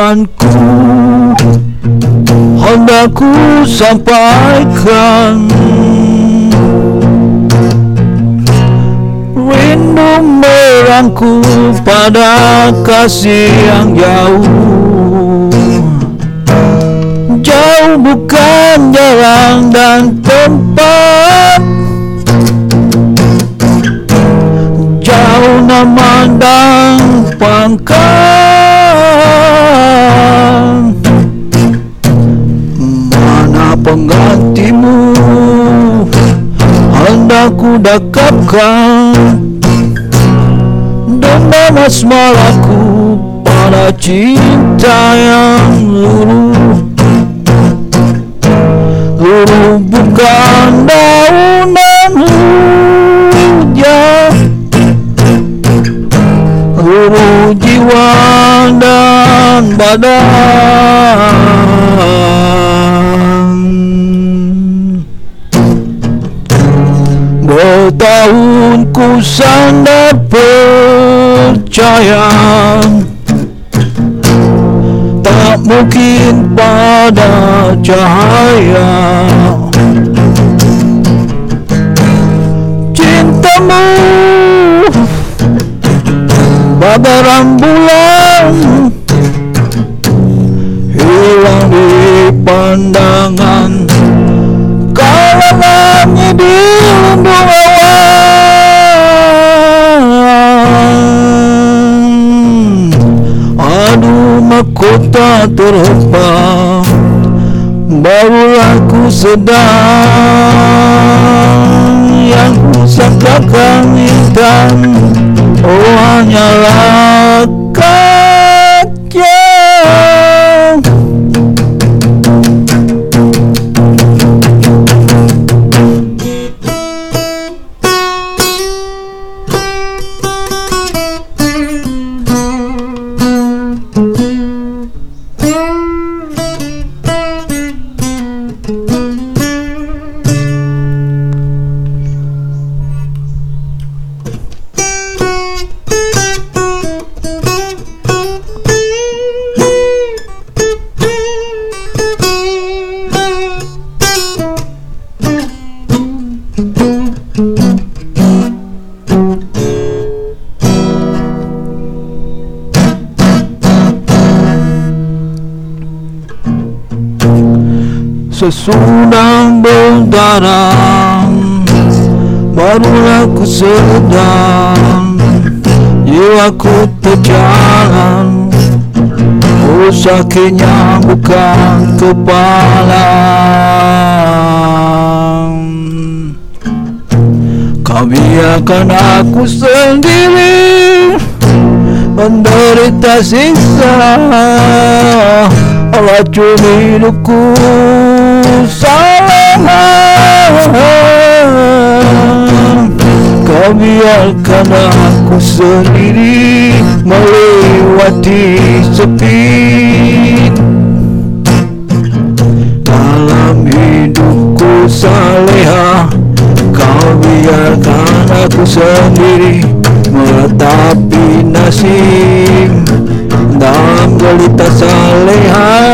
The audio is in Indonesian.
rayuanku hendak ku sampaikan. Rindu merangku pada kasih yang jauh. Jauh bukan jalan dan tempat. Jauh nama dan pangkat mana penggantimu? Hendak ku dekapkan dan asmaraku pada cinta yang luruh luruh bukan dan badan Bertahun ku sandar percaya Tak mungkin pada cahaya. Cintamu Bagai rembulan pandangan. Kalau langit dilindung awan Aduh mahkota terhempang Barulah ku sedang Yang ku sangkakan intan. Oh hanyalah Sesudah berdarah Barulah ku sedang Jiwaku terjalan Oh sakitnya bukan kepala Kau biarkan aku sendiri Menderita siksa Racun hidupku salah Kau biarkan aku sendiri Melewati sepi. Dalam hidupku saleha Kau biarkan aku sendiri Meratapi nasib. Dalam gelita saleha